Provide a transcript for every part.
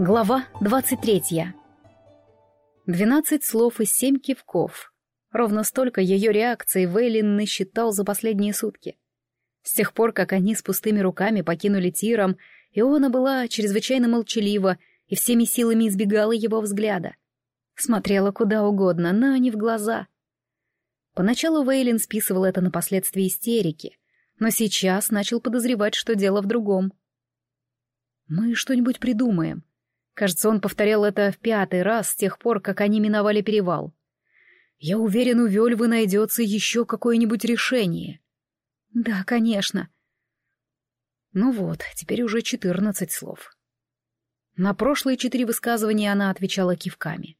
Глава 23. Двенадцать слов и семь кивков. Ровно столько ее реакций Вейлин насчитал за последние сутки. С тех пор, как они с пустыми руками покинули Тиром, Иона была чрезвычайно молчалива и всеми силами избегала его взгляда. Смотрела куда угодно, но не в глаза. Поначалу Вейлин списывал это на последствия истерики, но сейчас начал подозревать, что дело в другом. «Мы что-нибудь придумаем», Кажется, он повторял это в пятый раз с тех пор, как они миновали перевал. «Я уверен, у Вельвы найдется еще какое-нибудь решение». «Да, конечно». Ну вот, теперь уже четырнадцать слов. На прошлые четыре высказывания она отвечала кивками.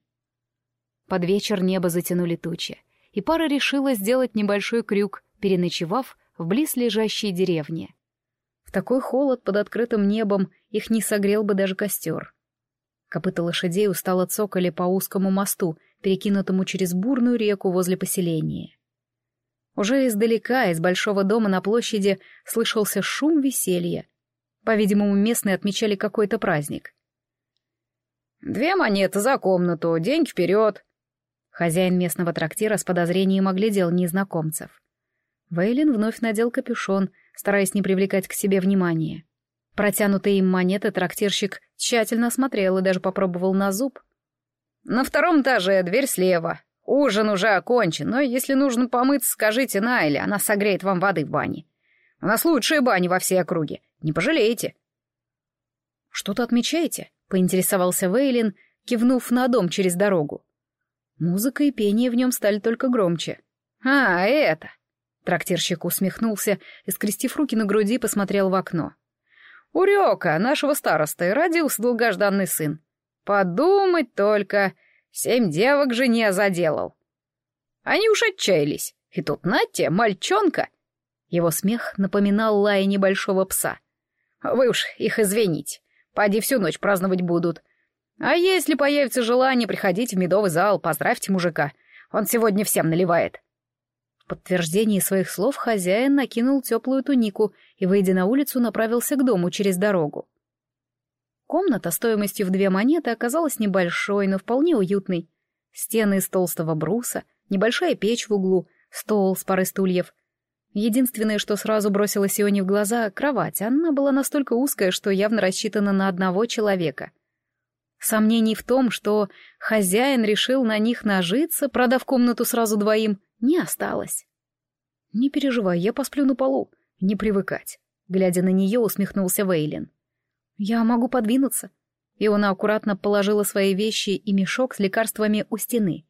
Под вечер небо затянули тучи, и пара решила сделать небольшой крюк, переночевав в близлежащей деревне. В такой холод под открытым небом их не согрел бы даже костер. Копыта лошадей устало цокали по узкому мосту, перекинутому через бурную реку возле поселения. Уже издалека, из большого дома на площади, слышался шум веселья. По-видимому, местные отмечали какой-то праздник. «Две монеты за комнату, день вперед!» Хозяин местного трактира с подозрением оглядел незнакомцев. Вейлин вновь надел капюшон, стараясь не привлекать к себе внимания. Протянутые им монеты трактирщик тщательно осмотрел и даже попробовал на зуб. «На втором этаже дверь слева. Ужин уже окончен, но если нужно помыться, скажите Найле, она согреет вам воды в бане. У нас лучшие бани во всей округе, не пожалеете». «Что-то отмечаете?» — поинтересовался Вейлин, кивнув на дом через дорогу. Музыка и пение в нем стали только громче. «А, это...» Трактирщик усмехнулся и, скрестив руки на груди, посмотрел в окно. Урека, нашего старосты, родился долгожданный сын. Подумать только, семь девок жене заделал. Они уж отчаялись. И тут Натя, мальчонка. Его смех напоминал лая небольшого пса. Вы уж их извините. Поди всю ночь праздновать будут. А если появится желание, приходите в медовый зал, поздравьте мужика. Он сегодня всем наливает подтверждении своих слов хозяин накинул теплую тунику и, выйдя на улицу, направился к дому через дорогу. Комната стоимостью в две монеты оказалась небольшой, но вполне уютной. Стены из толстого бруса, небольшая печь в углу, стол с парой стульев. Единственное, что сразу бросилось Ионе в глаза — кровать. Она была настолько узкая, что явно рассчитана на одного человека. Сомнений в том, что хозяин решил на них нажиться, продав комнату сразу двоим, не осталось. «Не переживай, я посплю на полу. Не привыкать», — глядя на нее, усмехнулся Вейлин. «Я могу подвинуться». И она аккуратно положила свои вещи и мешок с лекарствами у стены.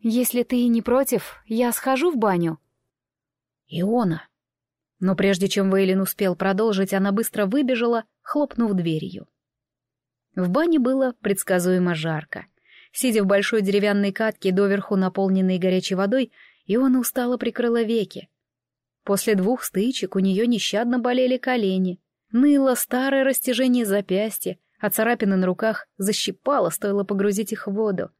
«Если ты не против, я схожу в баню». «Иона». Но прежде чем Вейлин успел продолжить, она быстро выбежала, хлопнув дверью. В бане было предсказуемо жарко. Сидя в большой деревянной катке, доверху наполненной горячей водой, Иона устало прикрыла веки. После двух стычек у нее нещадно болели колени. Ныло старое растяжение запястья, а царапины на руках защипало, стоило погрузить их в воду.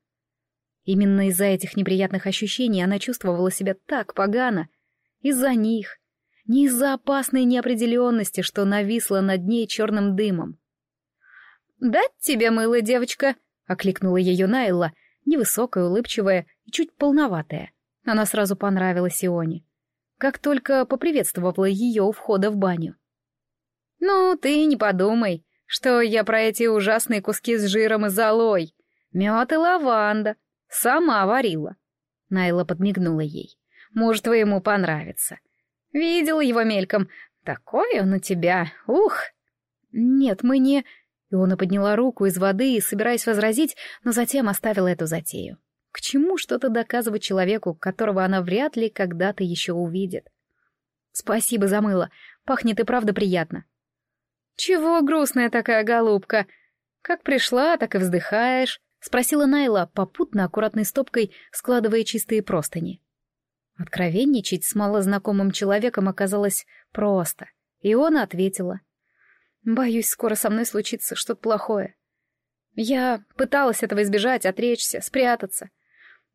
Именно из-за этих неприятных ощущений она чувствовала себя так погано. Из-за них. Не из-за опасной неопределенности, что нависла над ней черным дымом. «Дать тебе мыло, девочка?» — окликнула ее Найла, невысокая, улыбчивая и чуть полноватая. Она сразу понравилась Ионе. Как только поприветствовала ее у входа в баню. «Ну, ты не подумай, что я про эти ужасные куски с жиром и золой. Мед и лаванда. Сама варила». Найла подмигнула ей. «Может, твоему понравится. Видела его мельком. Такой он у тебя. Ух!» «Нет, мы не...» Иона подняла руку из воды, собираясь возразить, но затем оставила эту затею. К чему что-то доказывать человеку, которого она вряд ли когда-то еще увидит? «Спасибо за мыло. Пахнет и правда приятно». «Чего грустная такая голубка? Как пришла, так и вздыхаешь», — спросила Найла, попутно аккуратной стопкой складывая чистые простыни. Откровенничать с малознакомым человеком оказалось просто, и он ответила — Боюсь, скоро со мной случится что-то плохое. Я пыталась этого избежать, отречься, спрятаться.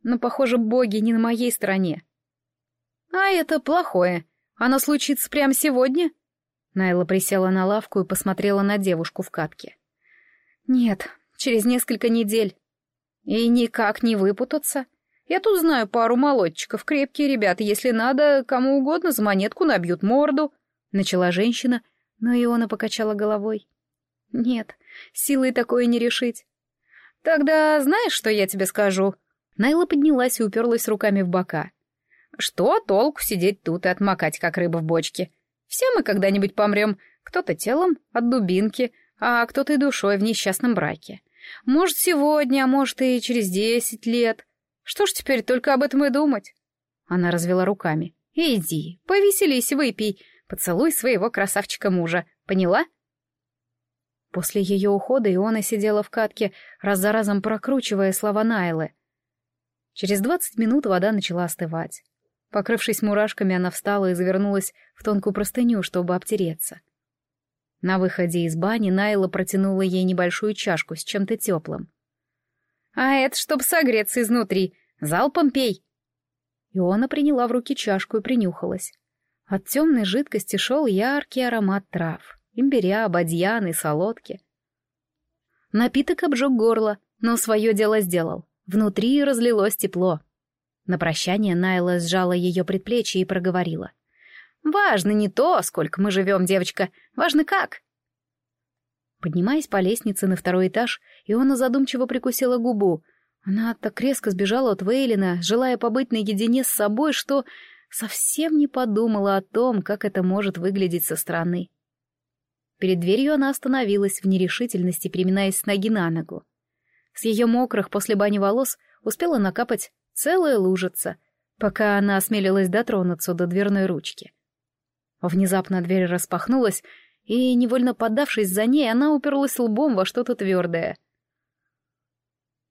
Но, похоже, боги не на моей стороне. А это плохое. Оно случится прямо сегодня? Найла присела на лавку и посмотрела на девушку в катке. «Нет, через несколько недель. И никак не выпутаться. Я тут знаю пару молодчиков, крепкие ребята, если надо, кому угодно за монетку набьют морду», — начала женщина, но Иона покачала головой. «Нет, силой такое не решить». «Тогда знаешь, что я тебе скажу?» Найла поднялась и уперлась руками в бока. «Что толку сидеть тут и отмокать, как рыба в бочке? Все мы когда-нибудь помрем, кто-то телом от дубинки, а кто-то и душой в несчастном браке. Может, сегодня, а может, и через десять лет. Что ж теперь только об этом и думать?» Она развела руками. «Иди, повеселись, выпей, поцелуй своего красавчика-мужа, поняла?» После ее ухода Иона сидела в катке, раз за разом прокручивая слова Найлы. Через двадцать минут вода начала остывать. Покрывшись мурашками, она встала и завернулась в тонкую простыню, чтобы обтереться. На выходе из бани Найла протянула ей небольшую чашку с чем-то теплым. «А это чтоб согреться изнутри. Залпом пей!» Иона приняла в руки чашку и принюхалась. От темной жидкости шел яркий аромат трав имбиря, бадьян и солодки. Напиток обжег горло, но свое дело сделал. Внутри разлилось тепло. На прощание Найла сжала ее предплечье и проговорила. «Важно не то, сколько мы живем, девочка, важно как». Поднимаясь по лестнице на второй этаж, Иона задумчиво прикусила губу. Она так резко сбежала от Вейлина, желая побыть наедине с собой, что совсем не подумала о том, как это может выглядеть со стороны. Перед дверью она остановилась в нерешительности, переминаясь с ноги на ногу. С ее мокрых после бани волос успела накапать целая лужица, пока она осмелилась дотронуться до дверной ручки. Внезапно дверь распахнулась, и, невольно поддавшись за ней, она уперлась лбом во что-то твердое.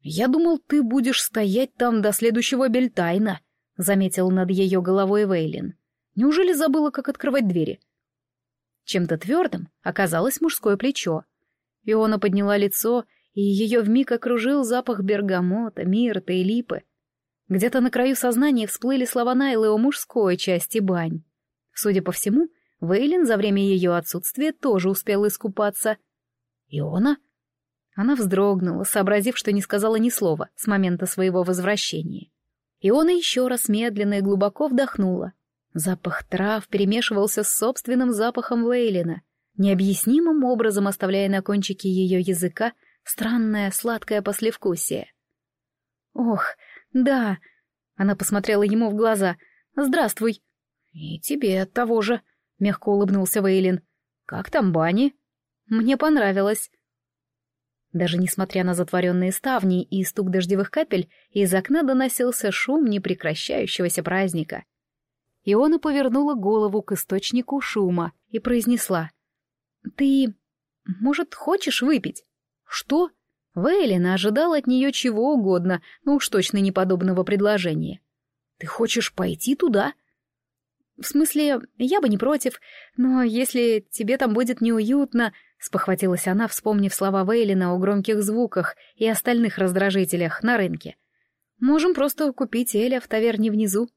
«Я думал, ты будешь стоять там до следующего бельтайна», — заметил над ее головой Вейлин. «Неужели забыла, как открывать двери?» Чем-то твердым оказалось мужское плечо. Иона подняла лицо, и ее вмиг окружил запах бергамота, мирта и липы. Где-то на краю сознания всплыли слова Найлы о мужской части бань. Судя по всему, Вейлин за время ее отсутствия тоже успел искупаться. «Иона?» Она вздрогнула, сообразив, что не сказала ни слова с момента своего возвращения. Иона еще раз медленно и глубоко вдохнула. Запах трав перемешивался с собственным запахом Лейлина, необъяснимым образом оставляя на кончике ее языка странное сладкое послевкусие. «Ох, да!» — она посмотрела ему в глаза. «Здравствуй!» «И тебе от того же!» — мягко улыбнулся Вейлин. «Как там бани?» «Мне понравилось!» Даже несмотря на затворенные ставни и стук дождевых капель, из окна доносился шум непрекращающегося праздника — Иона повернула голову к источнику шума и произнесла. «Ты, может, хочешь выпить?» «Что?» Вейлина ожидала от нее чего угодно, но уж точно не подобного предложения. «Ты хочешь пойти туда?» «В смысле, я бы не против, но если тебе там будет неуютно...» — спохватилась она, вспомнив слова Вейлина о громких звуках и остальных раздражителях на рынке. «Можем просто купить Эля в таверне внизу».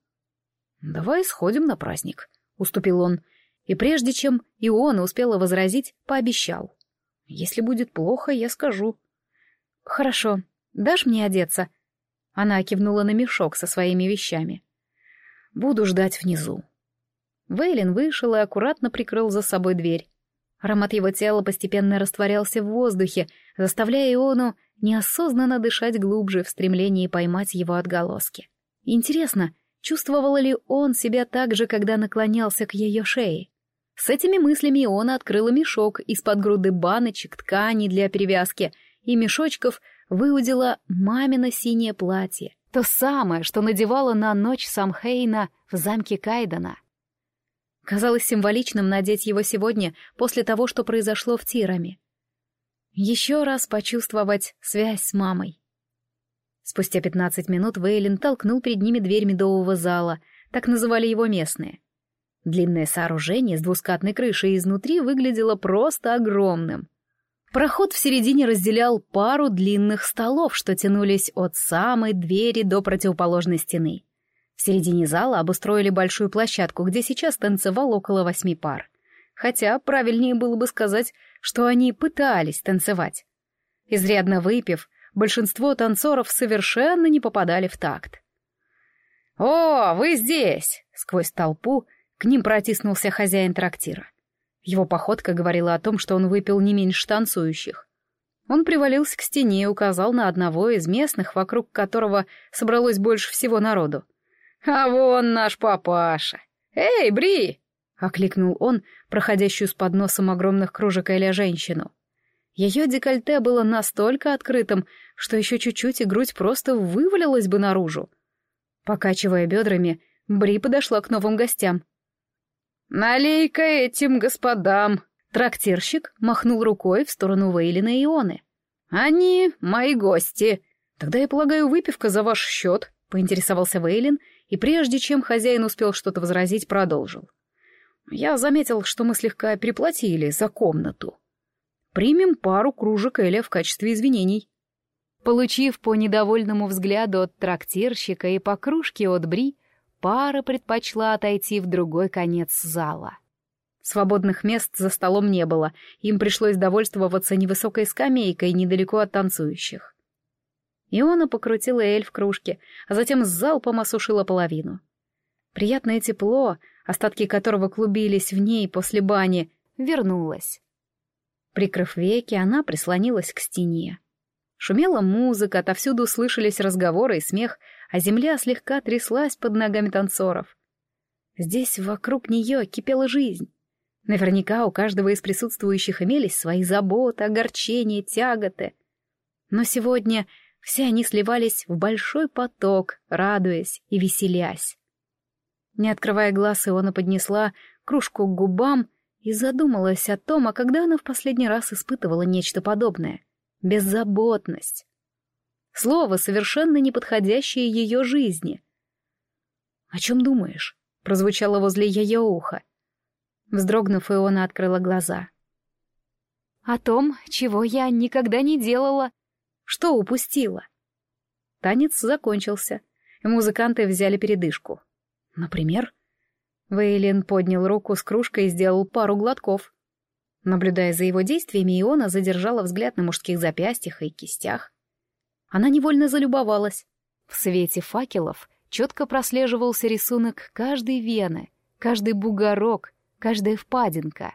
«Давай сходим на праздник», — уступил он, и прежде чем Иона успела возразить, пообещал. «Если будет плохо, я скажу». «Хорошо. Дашь мне одеться?» Она кивнула на мешок со своими вещами. «Буду ждать внизу». Вейлин вышел и аккуратно прикрыл за собой дверь. Аромат его тела постепенно растворялся в воздухе, заставляя Иону неосознанно дышать глубже в стремлении поймать его отголоски. Интересно, Чувствовал ли он себя так же, когда наклонялся к ее шее? С этими мыслями он открыла мешок из-под груды баночек, тканей для перевязки, и мешочков выудила мамино синее платье. То самое, что надевала на ночь Самхейна в замке Кайдана. Казалось символичным надеть его сегодня, после того, что произошло в Тираме. Еще раз почувствовать связь с мамой. Спустя пятнадцать минут Вейлин толкнул перед ними дверь медового зала, так называли его местные. Длинное сооружение с двускатной крышей изнутри выглядело просто огромным. Проход в середине разделял пару длинных столов, что тянулись от самой двери до противоположной стены. В середине зала обустроили большую площадку, где сейчас танцевал около восьми пар. Хотя правильнее было бы сказать, что они пытались танцевать. Изрядно выпив, большинство танцоров совершенно не попадали в такт. «О, вы здесь!» — сквозь толпу к ним протиснулся хозяин трактира. Его походка говорила о том, что он выпил не меньше танцующих. Он привалился к стене и указал на одного из местных, вокруг которого собралось больше всего народу. «А вон наш папаша! Эй, Бри!» — окликнул он проходящую с подносом огромных кружек Эля женщину. Ее декольте было настолько открытым, что еще чуть-чуть и грудь просто вывалилась бы наружу. Покачивая бедрами, Бри подошла к новым гостям. «Налей-ка этим господам!» Трактирщик махнул рукой в сторону Вейлина и Ионы. «Они мои гости. Тогда, я полагаю, выпивка за ваш счет», — поинтересовался Вейлин, и прежде чем хозяин успел что-то возразить, продолжил. «Я заметил, что мы слегка переплатили за комнату. Примем пару кружек Эля в качестве извинений». Получив по недовольному взгляду от трактирщика и по кружке от Бри, пара предпочла отойти в другой конец зала. Свободных мест за столом не было, им пришлось довольствоваться невысокой скамейкой недалеко от танцующих. Иона покрутила эль в кружке, а затем с залпом осушила половину. Приятное тепло, остатки которого клубились в ней после бани, вернулось. Прикрыв веки, она прислонилась к стене. Шумела музыка, отовсюду слышались разговоры и смех, а земля слегка тряслась под ногами танцоров. Здесь вокруг нее кипела жизнь. Наверняка у каждого из присутствующих имелись свои заботы, огорчения, тяготы. Но сегодня все они сливались в большой поток, радуясь и веселясь. Не открывая глаз, Иона поднесла кружку к губам и задумалась о том, а когда она в последний раз испытывала нечто подобное. Беззаботность. Слово, совершенно неподходящее ее жизни. «О чем думаешь?» — прозвучало возле ее уха. Вздрогнув, Иона открыла глаза. «О том, чего я никогда не делала». «Что упустила?» Танец закончился, музыканты взяли передышку. «Например?» Вейлин поднял руку с кружкой и сделал пару глотков. Наблюдая за его действиями, Иона задержала взгляд на мужских запястьях и кистях. Она невольно залюбовалась. В свете факелов четко прослеживался рисунок каждой вены, каждый бугорок, каждая впадинка.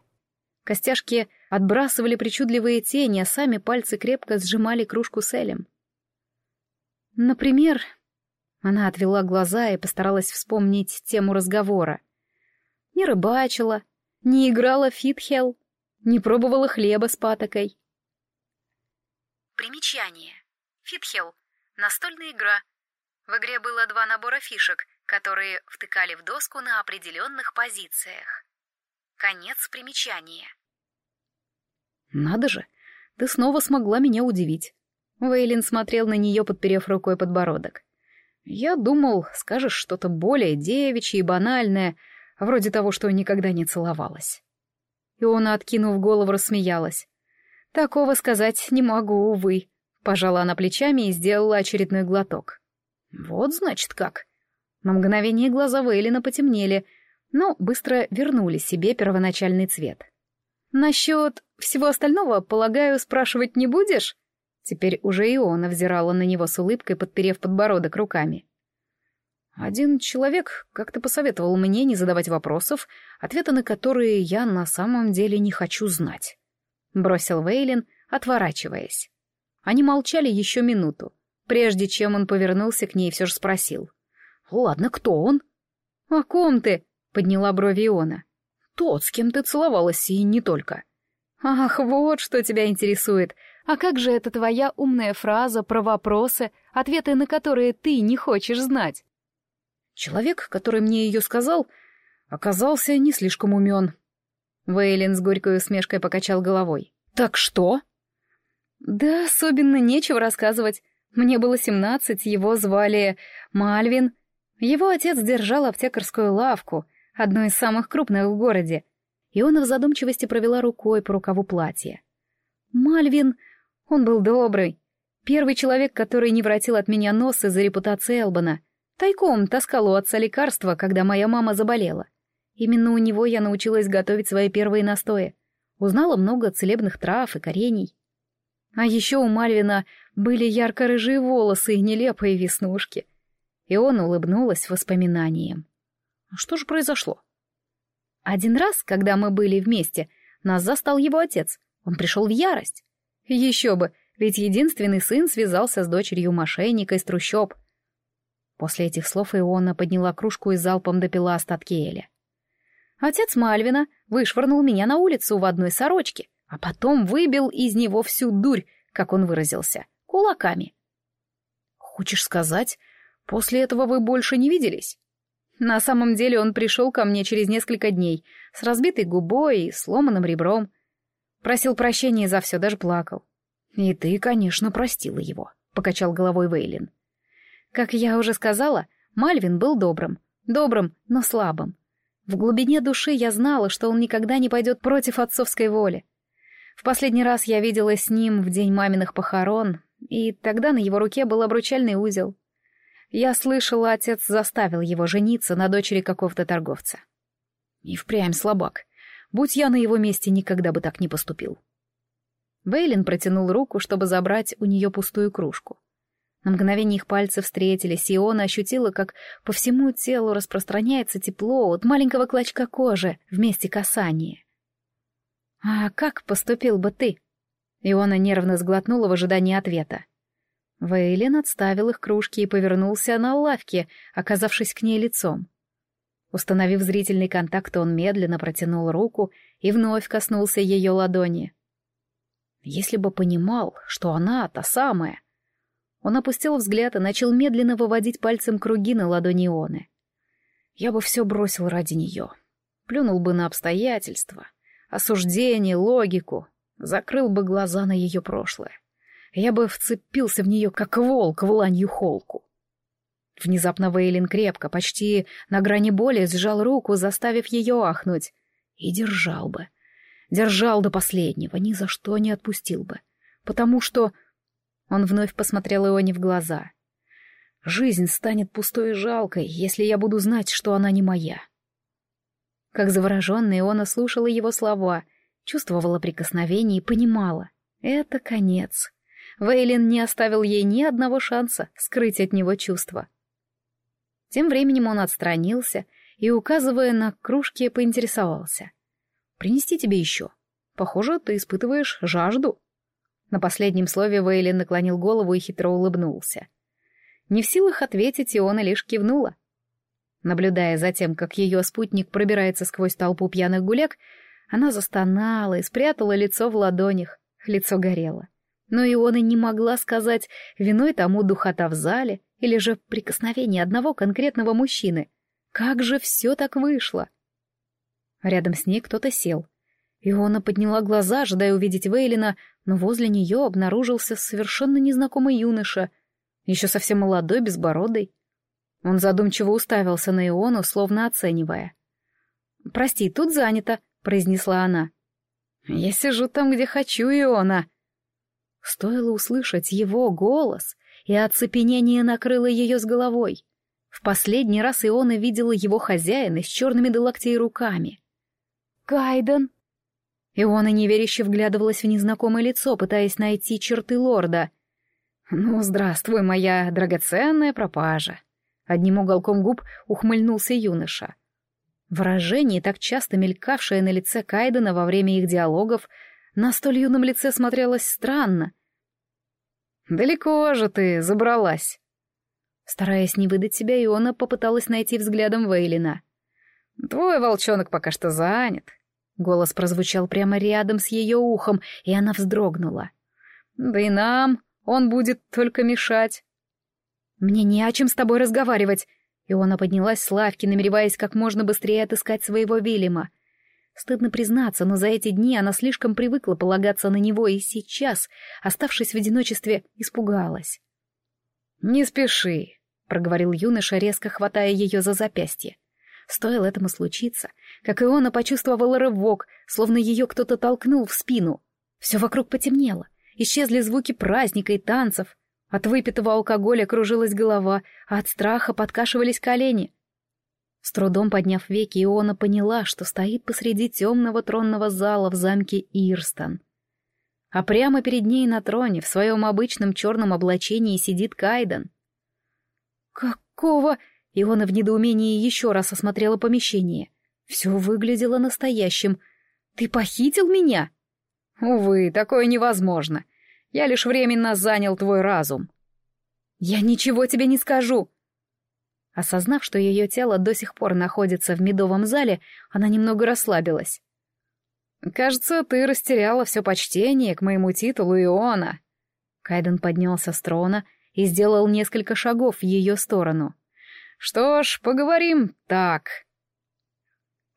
Костяшки отбрасывали причудливые тени, а сами пальцы крепко сжимали кружку с Элем. Например, она отвела глаза и постаралась вспомнить тему разговора. Не рыбачила, не играла фитхел, не пробовала хлеба с патокой. Примечание. Фитхел — настольная игра. В игре было два набора фишек, которые втыкали в доску на определенных позициях. Конец примечания. «Надо же, ты снова смогла меня удивить». Вейлин смотрел на нее, подперев рукой подбородок. «Я думал, скажешь что-то более девичье и банальное, вроде того, что никогда не целовалась». И он, откинув голову, рассмеялась. «Такого сказать не могу, увы», Пожала она плечами и сделала очередной глоток. Вот, значит, как. На мгновение глаза Вейлина потемнели, но быстро вернули себе первоначальный цвет. «Насчет всего остального, полагаю, спрашивать не будешь?» Теперь уже Иона взирала на него с улыбкой, подперев подбородок руками. «Один человек как-то посоветовал мне не задавать вопросов, ответы на которые я на самом деле не хочу знать», — бросил Вейлин, отворачиваясь. Они молчали еще минуту, прежде чем он повернулся к ней и все же спросил. «Ладно, кто он?» «О ком ты?» — подняла брови Иона. «Тот, с кем ты целовалась, и не только». «Ах, вот что тебя интересует. А как же эта твоя умная фраза про вопросы, ответы на которые ты не хочешь знать?» Человек, который мне ее сказал, оказался не слишком умен. Вейлин с горькой усмешкой покачал головой. «Так что?» Да, особенно нечего рассказывать. Мне было семнадцать, его звали Мальвин. Его отец держал аптекарскую лавку, одну из самых крупных в городе. И он в задумчивости провела рукой по рукаву платья. Мальвин, он был добрый. Первый человек, который не вратил от меня нос из-за репутации Элбана. Тайком таскал у отца лекарства, когда моя мама заболела. Именно у него я научилась готовить свои первые настои. Узнала много целебных трав и корений. А еще у Мальвина были ярко-рыжие волосы и нелепые веснушки. И он улыбнулась воспоминанием. «А что же произошло? Один раз, когда мы были вместе, нас застал его отец. Он пришел в ярость. Еще бы, ведь единственный сын связался с дочерью мошенника из трущоб. После этих слов Иона подняла кружку и залпом допила остатки Эля. Отец Мальвина вышвырнул меня на улицу в одной сорочке, а потом выбил из него всю дурь, как он выразился, кулаками. «Хочешь сказать, после этого вы больше не виделись?» На самом деле он пришел ко мне через несколько дней, с разбитой губой и сломанным ребром. Просил прощения за все, даже плакал. «И ты, конечно, простила его», — покачал головой Вейлин. Как я уже сказала, Мальвин был добрым. Добрым, но слабым. В глубине души я знала, что он никогда не пойдет против отцовской воли. В последний раз я виделась с ним в день маминых похорон, и тогда на его руке был обручальный узел. Я слышала, отец заставил его жениться на дочери какого-то торговца. И впрямь слабак. Будь я на его месте, никогда бы так не поступил. Вейлин протянул руку, чтобы забрать у нее пустую кружку. На мгновение их пальцы встретились, и он ощутила, как по всему телу распространяется тепло от маленького клочка кожи вместе касания. «А как поступил бы ты?» Иона нервно сглотнула в ожидании ответа. Вейлин отставил их кружки и повернулся на лавке, оказавшись к ней лицом. Установив зрительный контакт, он медленно протянул руку и вновь коснулся ее ладони. Если бы понимал, что она та самая. Он опустил взгляд и начал медленно выводить пальцем круги на ладони Ионы. Я бы все бросил ради нее. Плюнул бы на обстоятельства, осуждение, логику, закрыл бы глаза на ее прошлое я бы вцепился в нее, как волк в ланью холку. Внезапно Вейлин крепко, почти на грани боли, сжал руку, заставив ее ахнуть. И держал бы. Держал до последнего, ни за что не отпустил бы. Потому что... Он вновь посмотрел Ионе в глаза. «Жизнь станет пустой и жалкой, если я буду знать, что она не моя». Как завороженная, Иона слушала его слова, чувствовала прикосновение и понимала. Это конец. Вейлин не оставил ей ни одного шанса скрыть от него чувства. Тем временем он отстранился и, указывая на кружки, поинтересовался. «Принести тебе еще? Похоже, ты испытываешь жажду». На последнем слове Вейлин наклонил голову и хитро улыбнулся. Не в силах ответить, Иона лишь кивнула. Наблюдая за тем, как ее спутник пробирается сквозь толпу пьяных гуляк, она застонала и спрятала лицо в ладонях. Лицо горело. Но Иона не могла сказать, виной тому духота в зале или же прикосновение одного конкретного мужчины. Как же все так вышло? Рядом с ней кто-то сел. Иона подняла глаза, ожидая увидеть Вейлина, но возле нее обнаружился совершенно незнакомый юноша, еще совсем молодой, безбородый. Он задумчиво уставился на Иону, словно оценивая. «Прости, тут занято», — произнесла она. «Я сижу там, где хочу, Иона», Стоило услышать его голос, и оцепенение накрыло ее с головой. В последний раз Иона видела его хозяина с черными до руками. «Кайден!» Иона неверяще вглядывалась в незнакомое лицо, пытаясь найти черты лорда. «Ну, здравствуй, моя драгоценная пропажа!» Одним уголком губ ухмыльнулся юноша. Выражение, так часто мелькавшее на лице Кайдена во время их диалогов, на столь юном лице смотрелось странно. «Далеко же ты забралась!» Стараясь не выдать себя, Иона попыталась найти взглядом Вейлина. «Твой волчонок пока что занят». Голос прозвучал прямо рядом с ее ухом, и она вздрогнула. «Да и нам он будет только мешать». «Мне не о чем с тобой разговаривать», Иона поднялась с лавки, намереваясь как можно быстрее отыскать своего Вильяма. Стыдно признаться, но за эти дни она слишком привыкла полагаться на него, и сейчас, оставшись в одиночестве, испугалась. «Не спеши», — проговорил юноша, резко хватая ее за запястье. Стоило этому случиться, как Иона почувствовала рывок, словно ее кто-то толкнул в спину. Все вокруг потемнело, исчезли звуки праздника и танцев. От выпитого алкоголя кружилась голова, а от страха подкашивались колени. С трудом подняв веки, Иона поняла, что стоит посреди темного тронного зала в замке Ирстон. а прямо перед ней на троне в своем обычном черном облачении сидит Кайден. «Какого?» Иона в недоумении еще раз осмотрела помещение. Все выглядело настоящим. «Ты похитил меня?» «Увы, такое невозможно. Я лишь временно занял твой разум». «Я ничего тебе не скажу!» Осознав, что ее тело до сих пор находится в медовом зале, она немного расслабилась. «Кажется, ты растеряла все почтение к моему титулу Иона». Кайден поднялся с трона и сделал несколько шагов в ее сторону. Что ж, поговорим так.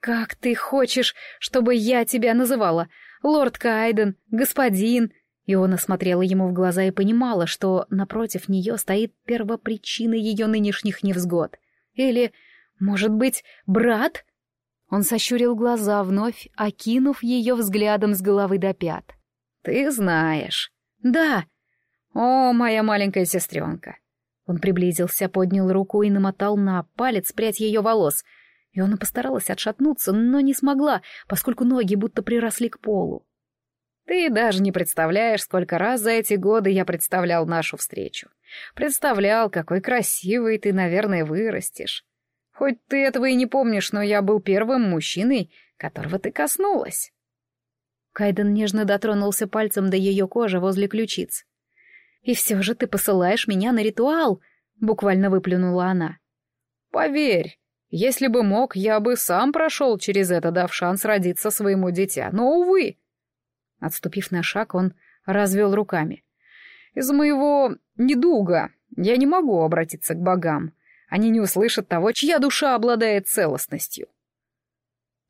Как ты хочешь, чтобы я тебя называла? Лорд Кайден, господин. И он осмотрела ему в глаза и понимала, что напротив нее стоит первопричина ее нынешних невзгод. Или, может быть, брат? Он сощурил глаза, вновь окинув ее взглядом с головы до пят. «Ты знаешь». «Да». «О, моя маленькая сестренка, он приблизился, поднял руку и намотал на палец прядь ее волос. И она постаралась отшатнуться, но не смогла, поскольку ноги будто приросли к полу. Ты даже не представляешь, сколько раз за эти годы я представлял нашу встречу. Представлял, какой красивый ты, наверное, вырастешь. Хоть ты этого и не помнишь, но я был первым мужчиной, которого ты коснулась. Кайден нежно дотронулся пальцем до ее кожи возле ключиц. «И все же ты посылаешь меня на ритуал!» — буквально выплюнула она. «Поверь, если бы мог, я бы сам прошел через это, дав шанс родиться своему дитя, но, увы!» Отступив на шаг, он развел руками. «Из моего недуга я не могу обратиться к богам. Они не услышат того, чья душа обладает целостностью».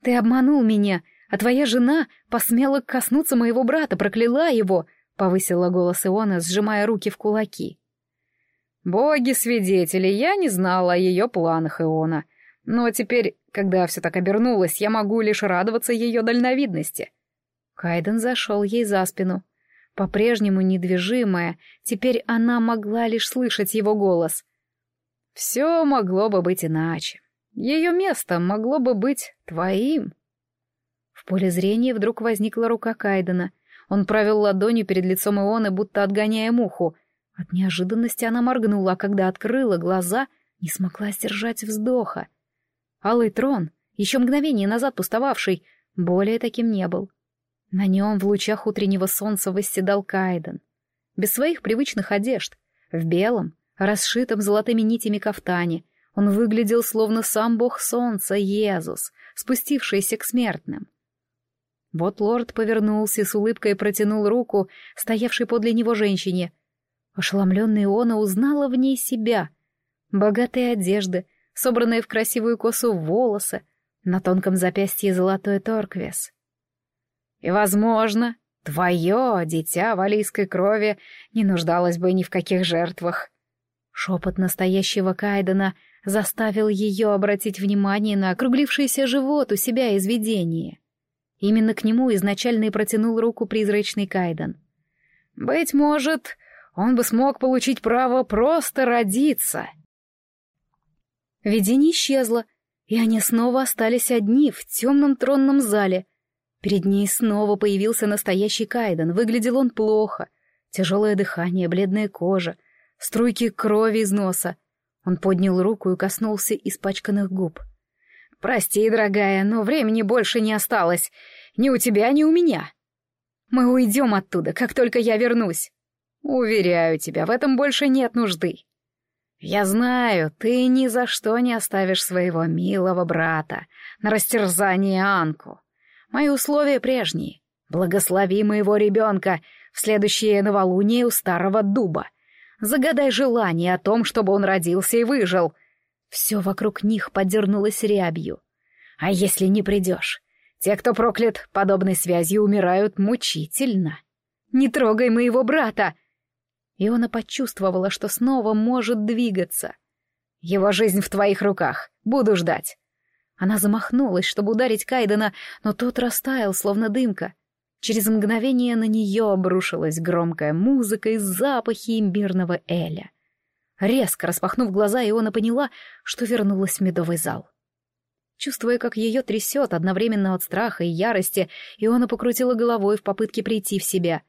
«Ты обманул меня, а твоя жена посмела коснуться моего брата, прокляла его», повысила голос Иона, сжимая руки в кулаки. «Боги-свидетели, я не знала о ее планах Иона. Но теперь, когда все так обернулось, я могу лишь радоваться ее дальновидности». Кайден зашел ей за спину. По-прежнему недвижимая, теперь она могла лишь слышать его голос. «Все могло бы быть иначе. Ее место могло бы быть твоим». В поле зрения вдруг возникла рука Кайдена, он провел ладонью перед лицом Ионы, будто отгоняя муху. От неожиданности она моргнула, а когда открыла глаза, не смогла сдержать вздоха. Алый трон, еще мгновение назад пустовавший, более таким не был. На нем в лучах утреннего солнца восседал Кайден. Без своих привычных одежд, в белом, расшитом золотыми нитями кафтане, он выглядел словно сам бог солнца, Иисус, спустившийся к смертным. Вот лорд повернулся и с улыбкой протянул руку, стоявшей подле него женщине. Ошеломленная Иона узнала в ней себя. Богатые одежды, собранные в красивую косу волосы, на тонком запястье золотой торквес. И, возможно, твое дитя валийской крови не нуждалось бы ни в каких жертвах. Шепот настоящего Кайдена заставил ее обратить внимание на округлившийся живот у себя из видения. Именно к нему изначально и протянул руку призрачный Кайден. «Быть может, он бы смог получить право просто родиться». Видение исчезло, и они снова остались одни в темном тронном зале. Перед ней снова появился настоящий Кайден. Выглядел он плохо. Тяжелое дыхание, бледная кожа, струйки крови из носа. Он поднял руку и коснулся испачканных губ. «Прости, дорогая, но времени больше не осталось. Ни у тебя, ни у меня. Мы уйдем оттуда, как только я вернусь. Уверяю тебя, в этом больше нет нужды. Я знаю, ты ни за что не оставишь своего милого брата на растерзание Анку. Мои условия прежние. Благослови моего ребенка в следующее новолуние у старого дуба. Загадай желание о том, чтобы он родился и выжил — все вокруг них подернулось рябью. А если не придешь? Те, кто проклят подобной связью, умирают мучительно. Не трогай моего брата! Иона почувствовала, что снова может двигаться. Его жизнь в твоих руках. Буду ждать. Она замахнулась, чтобы ударить Кайдена, но тот растаял, словно дымка. Через мгновение на нее обрушилась громкая музыка и запахи имбирного эля. Резко распахнув глаза, Иона поняла, что вернулась в медовый зал. Чувствуя, как ее трясет одновременно от страха и ярости, Иона покрутила головой в попытке прийти в себя.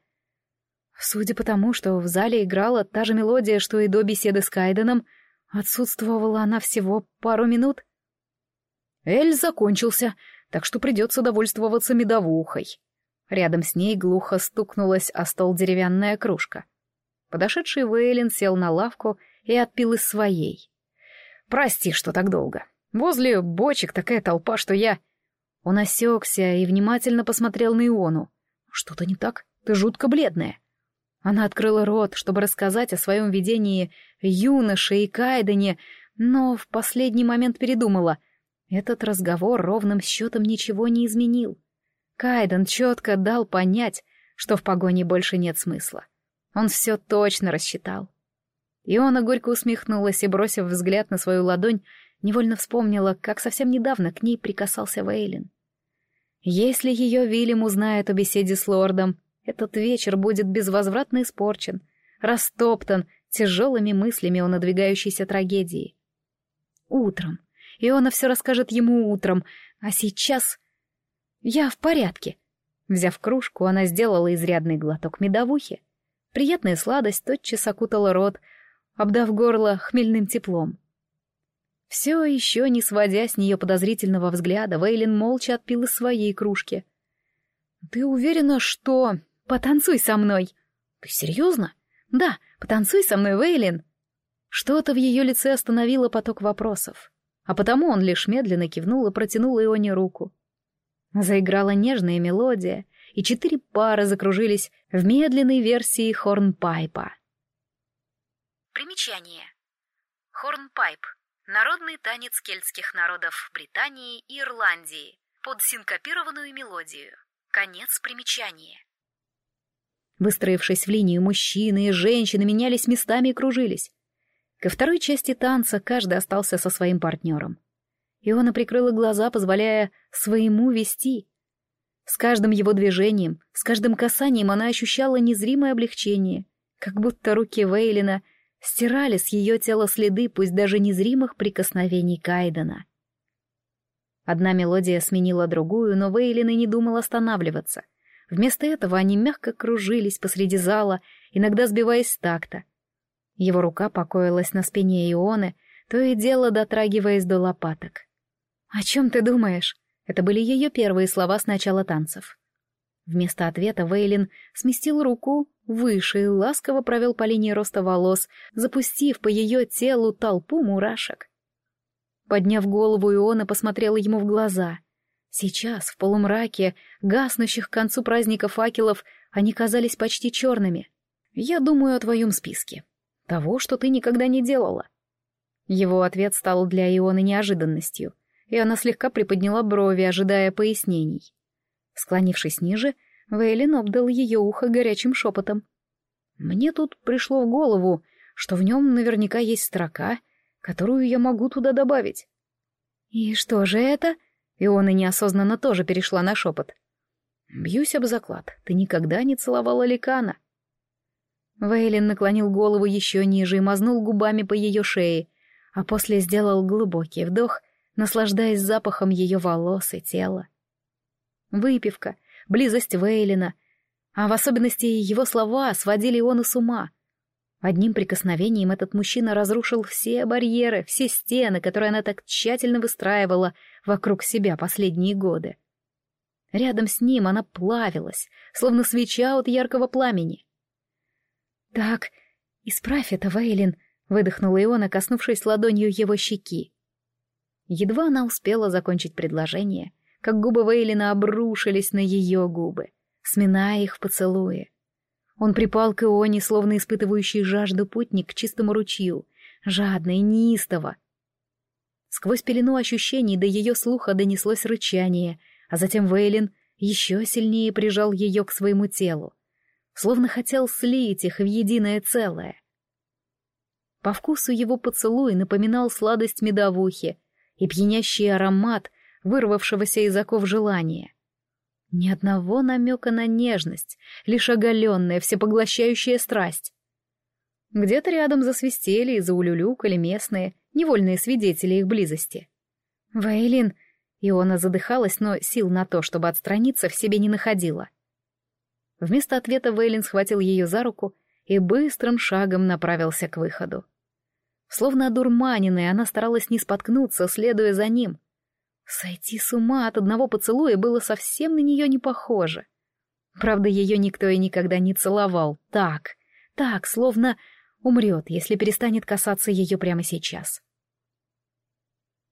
Судя по тому, что в зале играла та же мелодия, что и до беседы с Кайденом, отсутствовала она всего пару минут. Эль закончился, так что придется довольствоваться медовухой. Рядом с ней глухо стукнулась о стол деревянная кружка. Подошедший Вейлин сел на лавку и отпил из своей. «Прости, что так долго. Возле бочек такая толпа, что я...» Он осекся и внимательно посмотрел на Иону. «Что-то не так? Ты жутко бледная». Она открыла рот, чтобы рассказать о своем видении юноше и Кайдене, но в последний момент передумала. Этот разговор ровным счетом ничего не изменил. Кайден четко дал понять, что в погоне больше нет смысла. Он все точно рассчитал. Иона горько усмехнулась и, бросив взгляд на свою ладонь, невольно вспомнила, как совсем недавно к ней прикасался Вейлин. Если ее Вильям узнает о беседе с лордом, этот вечер будет безвозвратно испорчен, растоптан тяжелыми мыслями о надвигающейся трагедии. Утром. Иона все расскажет ему утром, а сейчас «Я в порядке». Взяв кружку, она сделала изрядный глоток медовухи. Приятная сладость тотчас окутала рот, обдав горло хмельным теплом. Все еще не сводя с нее подозрительного взгляда, Вейлин молча отпил из своей кружки. «Ты уверена, что...» «Потанцуй со мной!» «Ты серьезно?» «Да, потанцуй со мной, Вейлин!» Что-то в ее лице остановило поток вопросов, а потому он лишь медленно кивнул и протянул Ионе руку. Заиграла нежная мелодия, и четыре пары закружились в медленной версии хорнпайпа. Примечание. Хорнпайп — народный танец кельтских народов Британии и Ирландии под синкопированную мелодию. Конец примечания. Выстроившись в линию, мужчины и женщины менялись местами и кружились. Ко второй части танца каждый остался со своим партнером. Иона прикрыла глаза, позволяя своему вести. С каждым его движением, с каждым касанием она ощущала незримое облегчение, как будто руки Вейлина стирали с ее тела следы, пусть даже незримых прикосновений Кайдена. Одна мелодия сменила другую, но Вейлин и не думал останавливаться. Вместо этого они мягко кружились посреди зала, иногда сбиваясь с такта. Его рука покоилась на спине Ионы, то и дело дотрагиваясь до лопаток. «О чем ты думаешь?» Это были ее первые слова с начала танцев. Вместо ответа Вейлин сместил руку выше и ласково провел по линии роста волос, запустив по ее телу толпу мурашек. Подняв голову, Иона посмотрела ему в глаза. Сейчас, в полумраке, гаснущих к концу праздника факелов, они казались почти черными. «Я думаю о твоем списке. Того, что ты никогда не делала». Его ответ стал для Ионы неожиданностью — и она слегка приподняла брови, ожидая пояснений. Склонившись ниже, Вейлин обдал ее ухо горячим шепотом. «Мне тут пришло в голову, что в нем наверняка есть строка, которую я могу туда добавить». «И что же это?» Иона неосознанно тоже перешла на шепот. «Бьюсь об заклад, ты никогда не целовала ликана». Вейлин наклонил голову еще ниже и мазнул губами по ее шее, а после сделал глубокий вдох наслаждаясь запахом ее волос и тела. Выпивка, близость Вейлина, а в особенности его слова сводили Иону с ума. Одним прикосновением этот мужчина разрушил все барьеры, все стены, которые она так тщательно выстраивала вокруг себя последние годы. Рядом с ним она плавилась, словно свеча от яркого пламени. «Так, исправь это, Вейлин», — выдохнула Иона, коснувшись ладонью его щеки. Едва она успела закончить предложение, как губы Вейлина обрушились на ее губы, сминая их в поцелуе. Он припал к Ионе, словно испытывающий жажду путник к чистому ручью, жадно и неистово. Сквозь пелену ощущений до ее слуха донеслось рычание, а затем Вейлин еще сильнее прижал ее к своему телу, словно хотел слить их в единое целое. По вкусу его поцелуй напоминал сладость медовухи, и пьянящий аромат вырвавшегося из оков желания. Ни одного намека на нежность, лишь оголенная, всепоглощающая страсть. Где-то рядом засвистели и заулюлюкали местные, невольные свидетели их близости. «Вейлин!» Иона задыхалась, но сил на то, чтобы отстраниться, в себе не находила. Вместо ответа Вейлин схватил ее за руку и быстрым шагом направился к выходу. Словно одурманенная, она старалась не споткнуться, следуя за ним. Сойти с ума от одного поцелуя было совсем на нее не похоже. Правда, ее никто и никогда не целовал. Так, так, словно умрет, если перестанет касаться ее прямо сейчас.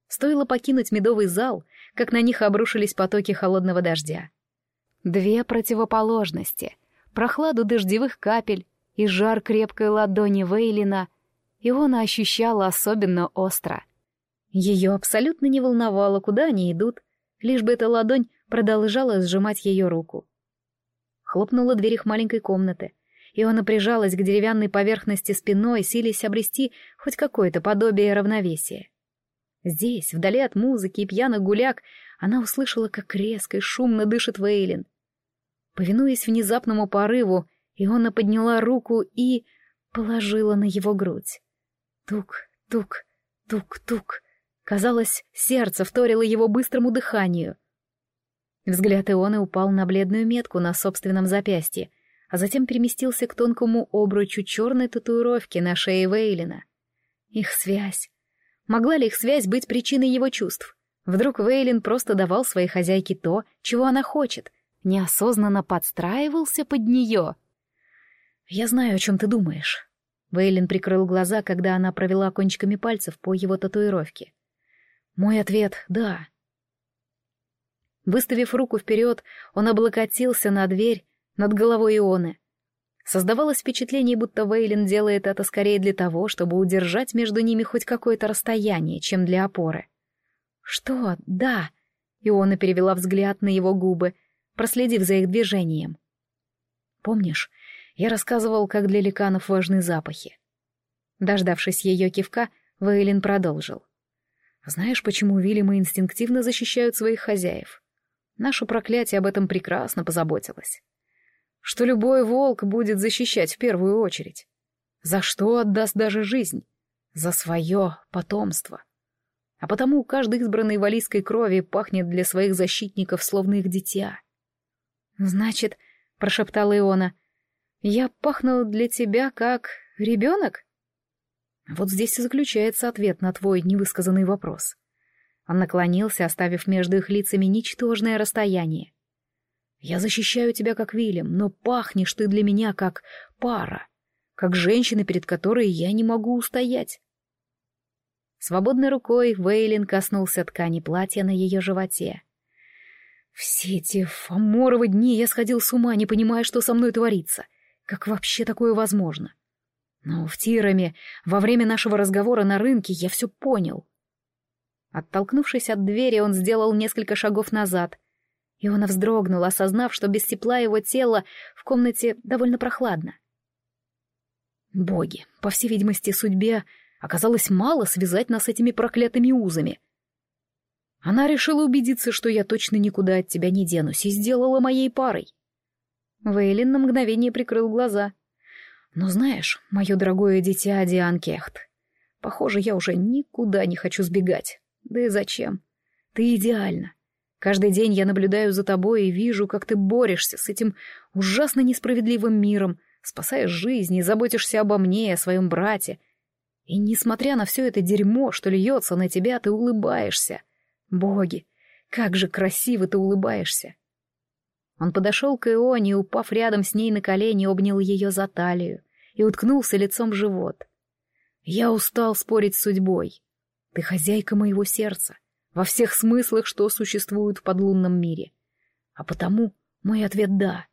Стоило покинуть медовый зал, как на них обрушились потоки холодного дождя. Две противоположности — прохладу дождевых капель и жар крепкой ладони Вейлина — Иона ощущала особенно остро. Ее абсолютно не волновало, куда они идут, лишь бы эта ладонь продолжала сжимать ее руку. Хлопнула дверь их маленькой комнаты. Иона прижалась к деревянной поверхности спиной, силясь обрести хоть какое-то подобие равновесия. Здесь, вдали от музыки и пьяных гуляк, она услышала, как резко и шумно дышит Вейлин. Повинуясь внезапному порыву, Иона подняла руку и положила на его грудь. Тук, тук, тук-тук. Казалось, сердце вторило его быстрому дыханию. Взгляд Ионы упал на бледную метку на собственном запястье, а затем переместился к тонкому обручу черной татуировки на шее Вейлина. Их связь. Могла ли их связь быть причиной его чувств? Вдруг Вейлин просто давал своей хозяйке то, чего она хочет, неосознанно подстраивался под нее. «Я знаю, о чем ты думаешь», Вейлин прикрыл глаза, когда она провела кончиками пальцев по его татуировке. Мой ответ — да. Выставив руку вперед, он облокотился на дверь над головой Ионы. Создавалось впечатление, будто Вейлин делает это скорее для того, чтобы удержать между ними хоть какое-то расстояние, чем для опоры. «Что? Да!» Иона перевела взгляд на его губы, проследив за их движением. «Помнишь, я рассказывал, как для ликанов важны запахи. Дождавшись ее кивка, Вейлин продолжил. «Знаешь, почему Вильямы инстинктивно защищают своих хозяев? Наше проклятие об этом прекрасно позаботилось. Что любой волк будет защищать в первую очередь. За что отдаст даже жизнь? За свое потомство. А потому каждый избранный валийской крови пахнет для своих защитников словно их дитя». «Значит», — прошептала Иона, — я пахну для тебя как ребенок? Вот здесь и заключается ответ на твой невысказанный вопрос. Он наклонился, оставив между их лицами ничтожное расстояние. Я защищаю тебя как Вильям, но пахнешь ты для меня как пара, как женщина, перед которой я не могу устоять. Свободной рукой Вейлин коснулся ткани платья на ее животе. Все эти фаморовы дни я сходил с ума, не понимая, что со мной творится — как вообще такое возможно? Но в Тираме, во время нашего разговора на рынке, я все понял. Оттолкнувшись от двери, он сделал несколько шагов назад. И он вздрогнул, осознав, что без тепла его тела в комнате довольно прохладно. Боги, по всей видимости, судьбе оказалось мало связать нас этими проклятыми узами. Она решила убедиться, что я точно никуда от тебя не денусь, и сделала моей парой. Вейлин на мгновение прикрыл глаза. «Но знаешь, мое дорогое дитя Диан Кехт, похоже, я уже никуда не хочу сбегать. Да и зачем? Ты идеальна. Каждый день я наблюдаю за тобой и вижу, как ты борешься с этим ужасно несправедливым миром, спасаешь жизни, заботишься обо мне и о своем брате. И несмотря на все это дерьмо, что льется на тебя, ты улыбаешься. Боги, как же красиво ты улыбаешься. Он подошел к Ионе, упав рядом с ней на колени, обнял ее за талию и уткнулся лицом в живот. «Я устал спорить с судьбой. Ты хозяйка моего сердца, во всех смыслах, что существуют в подлунном мире. А потому мой ответ — да.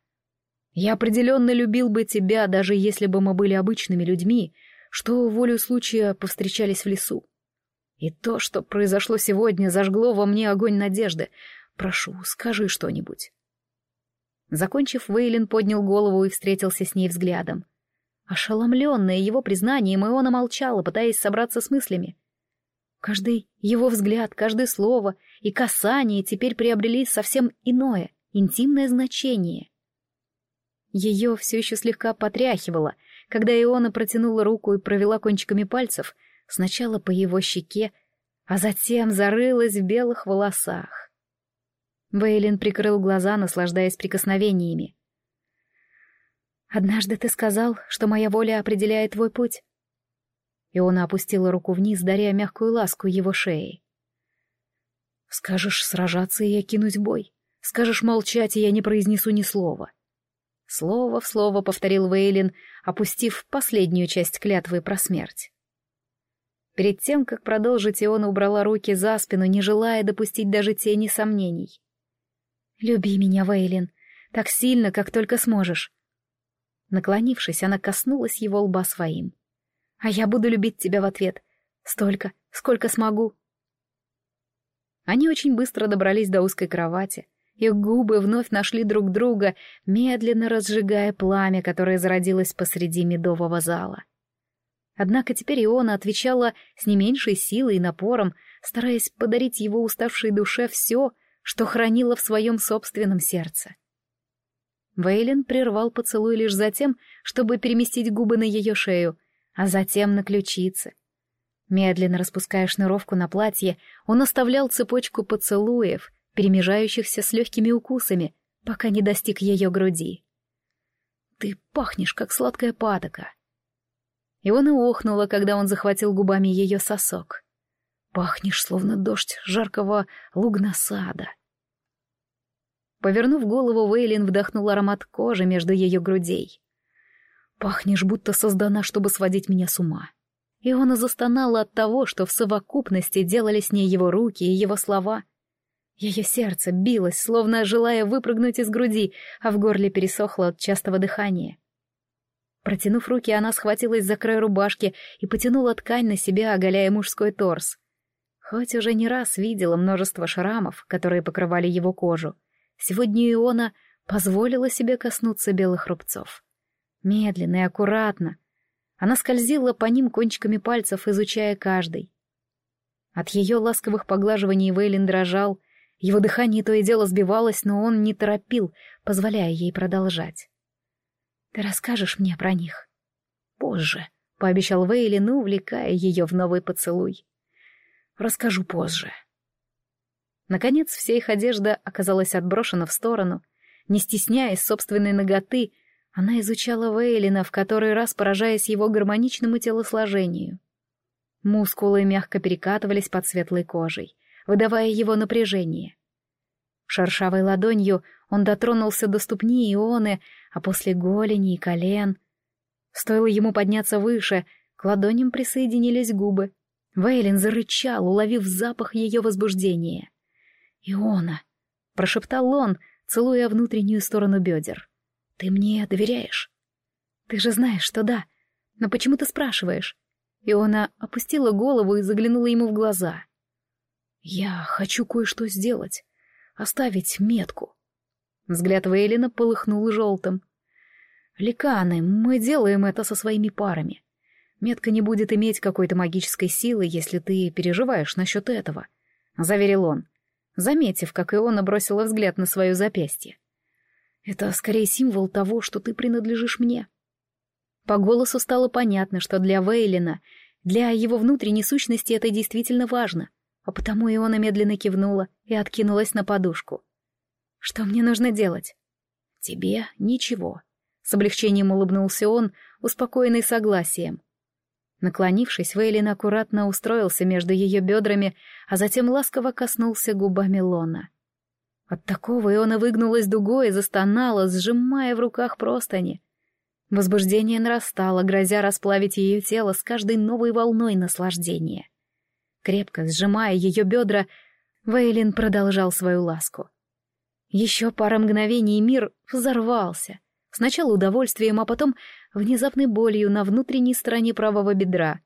Я определенно любил бы тебя, даже если бы мы были обычными людьми, что волю случая повстречались в лесу. И то, что произошло сегодня, зажгло во мне огонь надежды. Прошу, скажи что-нибудь. Закончив, Вейлин поднял голову и встретился с ней взглядом. Ошеломленная его признанием, Иона молчала, пытаясь собраться с мыслями. Каждый его взгляд, каждое слово и касание теперь приобрели совсем иное, интимное значение. Ее все еще слегка потряхивало, когда Иона протянула руку и провела кончиками пальцев сначала по его щеке, а затем зарылась в белых волосах. Вейлин прикрыл глаза, наслаждаясь прикосновениями. «Однажды ты сказал, что моя воля определяет твой путь». Иона опустила руку вниз, даря мягкую ласку его шеи. «Скажешь сражаться, и я кинусь в бой. Скажешь молчать, и я не произнесу ни слова». Слово в слово повторил Вейлин, опустив последнюю часть клятвы про смерть. Перед тем, как продолжить, Иона убрала руки за спину, не желая допустить даже тени сомнений. «Люби меня, Вейлин, так сильно, как только сможешь». Наклонившись, она коснулась его лба своим. «А я буду любить тебя в ответ. Столько, сколько смогу». Они очень быстро добрались до узкой кровати. Их губы вновь нашли друг друга, медленно разжигая пламя, которое зародилось посреди медового зала. Однако теперь Иона отвечала с не меньшей силой и напором, стараясь подарить его уставшей душе все, что хранила в своем собственном сердце. Вейлен прервал поцелуй лишь за тем, чтобы переместить губы на ее шею, а затем на ключицы. Медленно распуская шнуровку на платье, он оставлял цепочку поцелуев, перемежающихся с легкими укусами, пока не достиг ее груди. «Ты пахнешь, как сладкая патока», и он и охнула, когда он захватил губами ее сосок. «Пахнешь, словно дождь жаркого лугнасада». Повернув голову, Вейлин вдохнул аромат кожи между ее грудей. «Пахнешь, будто создана, чтобы сводить меня с ума». И он застонала от того, что в совокупности делали с ней его руки и его слова. Ее сердце билось, словно желая выпрыгнуть из груди, а в горле пересохло от частого дыхания. Протянув руки, она схватилась за край рубашки и потянула ткань на себя, оголяя мужской торс. Хоть уже не раз видела множество шрамов, которые покрывали его кожу, сегодня Иона позволила себе коснуться белых рубцов. Медленно и аккуратно. Она скользила по ним кончиками пальцев, изучая каждый. От ее ласковых поглаживаний Вейлин дрожал, его дыхание то и дело сбивалось, но он не торопил, позволяя ей продолжать. Ты расскажешь мне про них? Позже, — пообещал Вейлин, увлекая ее в новый поцелуй. Расскажу позже. Наконец, вся их одежда оказалась отброшена в сторону. Не стесняясь собственной ноготы, она изучала Вейлина, в который раз поражаясь его гармоничному телосложению. Мускулы мягко перекатывались под светлой кожей, выдавая его напряжение. Шершавой ладонью он дотронулся до ступни Ионы, а после голени и колен. Стоило ему подняться выше, к ладоням присоединились губы. Вейлин зарычал, уловив запах ее возбуждения. «Иона!» — прошептал он, целуя внутреннюю сторону бедер. «Ты мне доверяешь?» «Ты же знаешь, что да. Но почему ты спрашиваешь?» Иона опустила голову и заглянула ему в глаза. «Я хочу кое-что сделать. Оставить метку». Взгляд Вейлина полыхнул желтым. «Ликаны, мы делаем это со своими парами. Метка не будет иметь какой-то магической силы, если ты переживаешь насчет этого», — заверил он, заметив, как Иона бросила взгляд на свое запястье. «Это скорее символ того, что ты принадлежишь мне». По голосу стало понятно, что для Вейлина, для его внутренней сущности это действительно важно, а потому Иона медленно кивнула и откинулась на подушку. Что мне нужно делать? Тебе ничего. С облегчением улыбнулся он, успокоенный согласием. Наклонившись, Вейлин аккуратно устроился между ее бедрами, а затем ласково коснулся губами Лона. От такого Иона выгнулась дугой и застонала, сжимая в руках простыни. Возбуждение нарастало, грозя расплавить ее тело с каждой новой волной наслаждения. Крепко сжимая ее бедра, Вейлин продолжал свою ласку. Еще пара мгновений, мир взорвался. Сначала удовольствием, а потом внезапной болью на внутренней стороне правого бедра.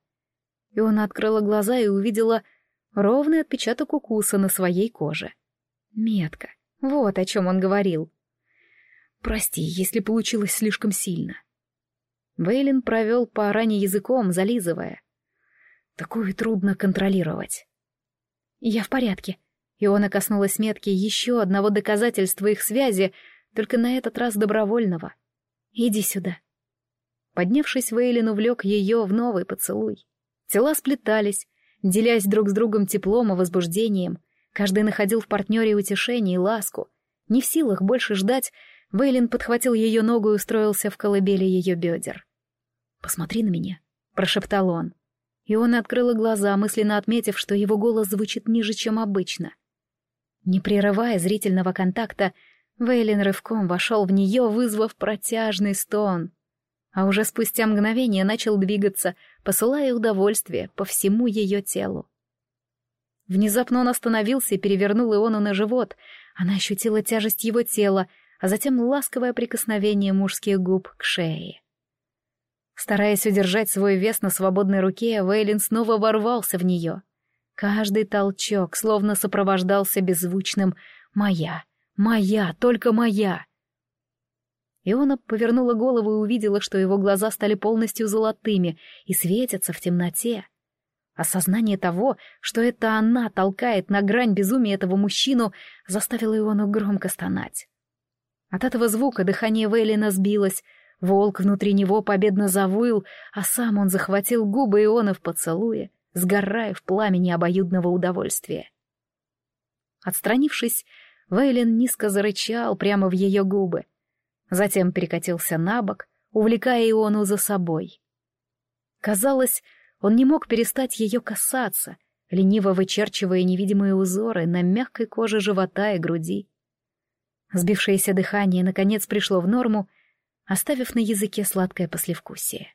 И он открыла глаза и увидела ровный отпечаток укуса на своей коже. Метка. Вот о чем он говорил. «Прости, если получилось слишком сильно». Вейлин провел по ране языком, зализывая. «Такое трудно контролировать». «Я в порядке», Иона коснулась метки еще одного доказательства их связи, только на этот раз добровольного. «Иди сюда». Поднявшись, Вейлин увлек ее в новый поцелуй. Тела сплетались, делясь друг с другом теплом и возбуждением. Каждый находил в партнере утешение и ласку. Не в силах больше ждать, Вейлин подхватил ее ногу и устроился в колыбели ее бедер. «Посмотри на меня», — прошептал он. И он открыл глаза, мысленно отметив, что его голос звучит ниже, чем обычно. Не прерывая зрительного контакта, Вейлин рывком вошел в нее, вызвав протяжный стон. А уже спустя мгновение начал двигаться, посылая удовольствие по всему ее телу. Внезапно он остановился и перевернул Иону на живот. Она ощутила тяжесть его тела, а затем ласковое прикосновение мужских губ к шее. Стараясь удержать свой вес на свободной руке, Вейлин снова ворвался в нее. Каждый толчок словно сопровождался беззвучным «Моя! Моя! Только моя!» Иона повернула голову и увидела, что его глаза стали полностью золотыми и светятся в темноте. Осознание того, что это она толкает на грань безумия этого мужчину, заставило Иону громко стонать. От этого звука дыхание Вейлина сбилось, волк внутри него победно завыл, а сам он захватил губы Иона в поцелуе, сгорая в пламени обоюдного удовольствия. Отстранившись, Вейлин низко зарычал прямо в ее губы, затем перекатился на бок, увлекая Иону за собой. Казалось, он не мог перестать ее касаться, лениво вычерчивая невидимые узоры на мягкой коже живота и груди. Сбившееся дыхание, наконец, пришло в норму, оставив на языке сладкое послевкусие.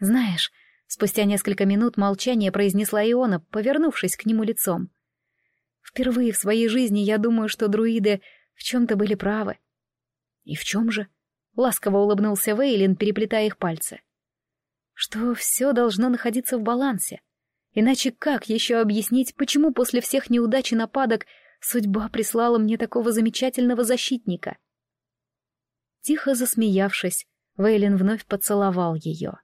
«Знаешь», — спустя несколько минут молчания произнесла Иона, повернувшись к нему лицом. «Впервые в своей жизни я думаю, что друиды в чем-то были правы». «И в чем же?» — ласково улыбнулся Вейлин, переплетая их пальцы. «Что все должно находиться в балансе. Иначе как еще объяснить, почему после всех неудач и нападок Судьба прислала мне такого замечательного защитника. Тихо засмеявшись, Вейлин вновь поцеловал ее.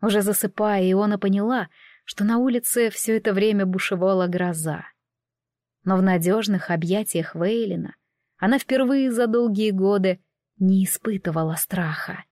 Уже засыпая, Иона поняла, что на улице все это время бушевала гроза. Но в надежных объятиях Вейлина она впервые за долгие годы не испытывала страха.